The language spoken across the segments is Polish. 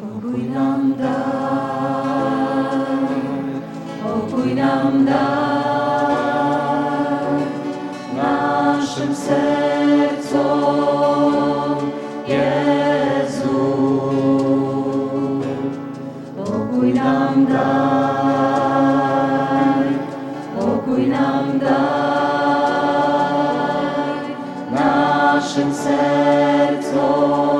Pokój nam daj, pokój nam daj, naszym sercom, Jezu. Pokój nam daj, pokój nam daj, naszym sercom,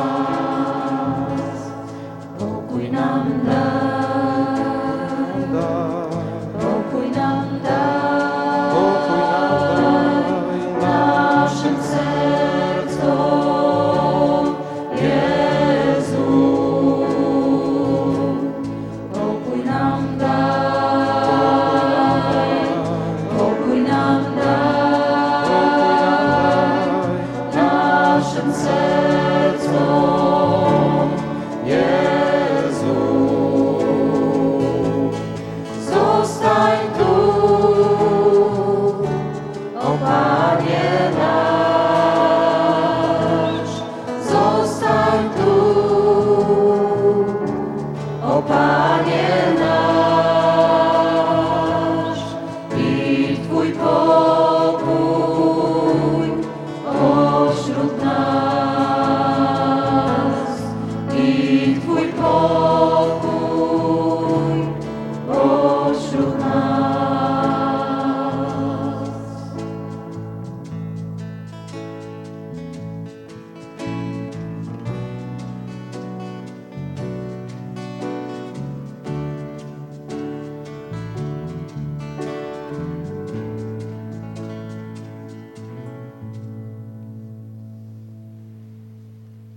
把年轮